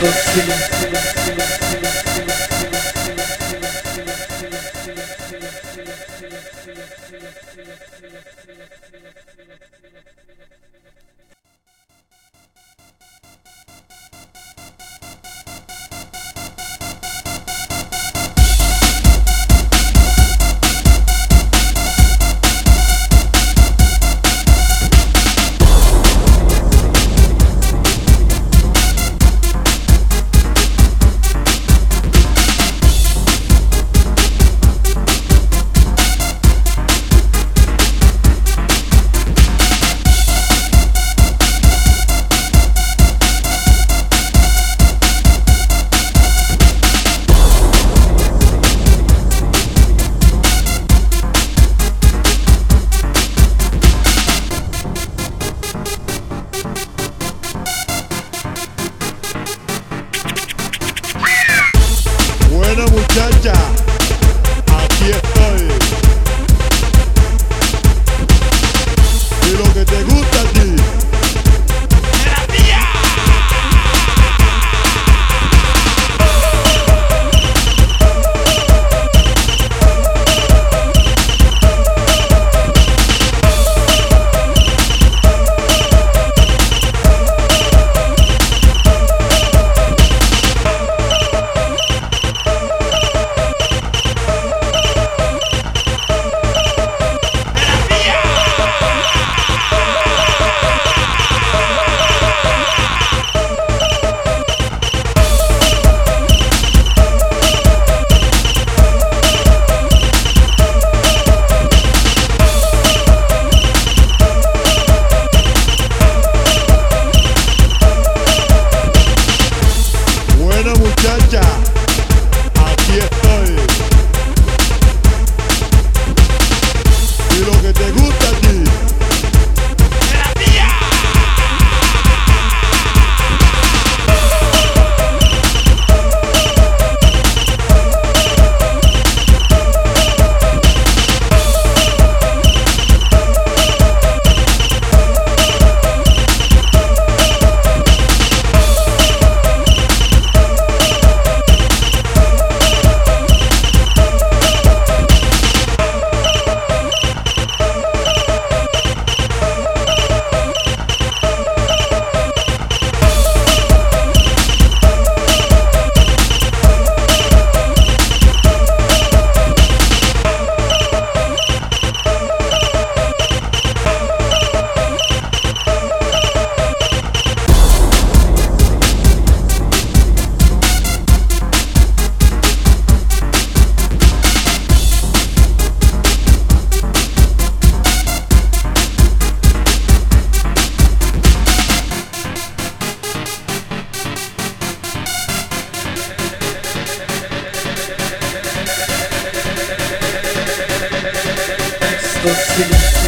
Buena Buena você.